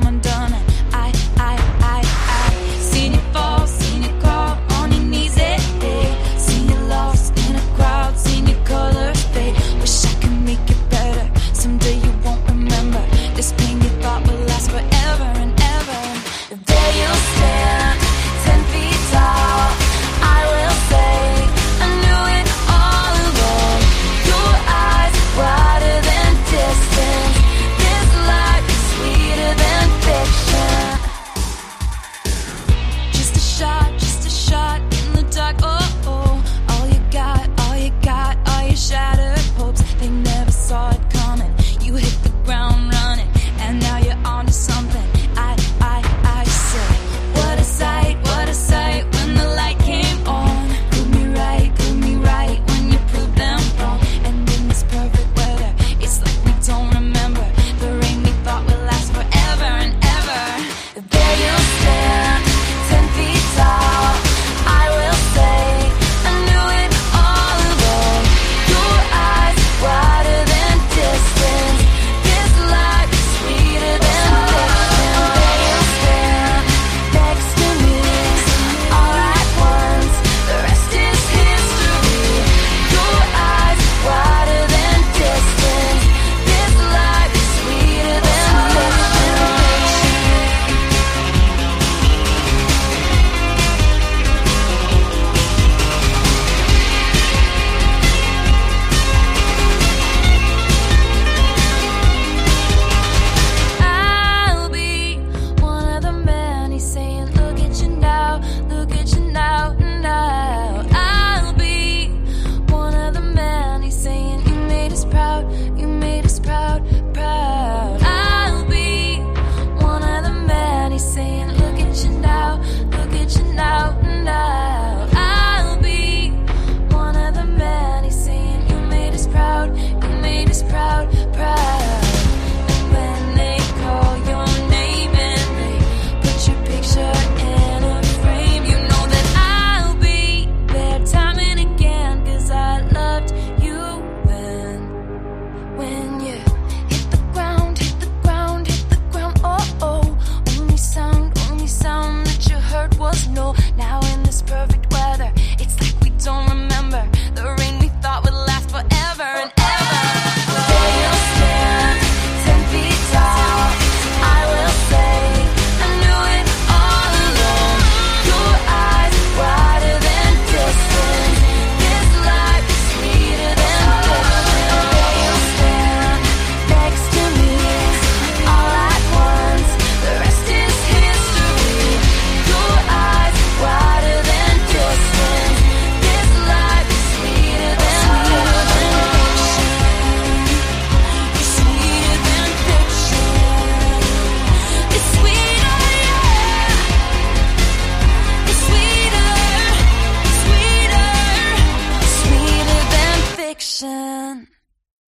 I'm done.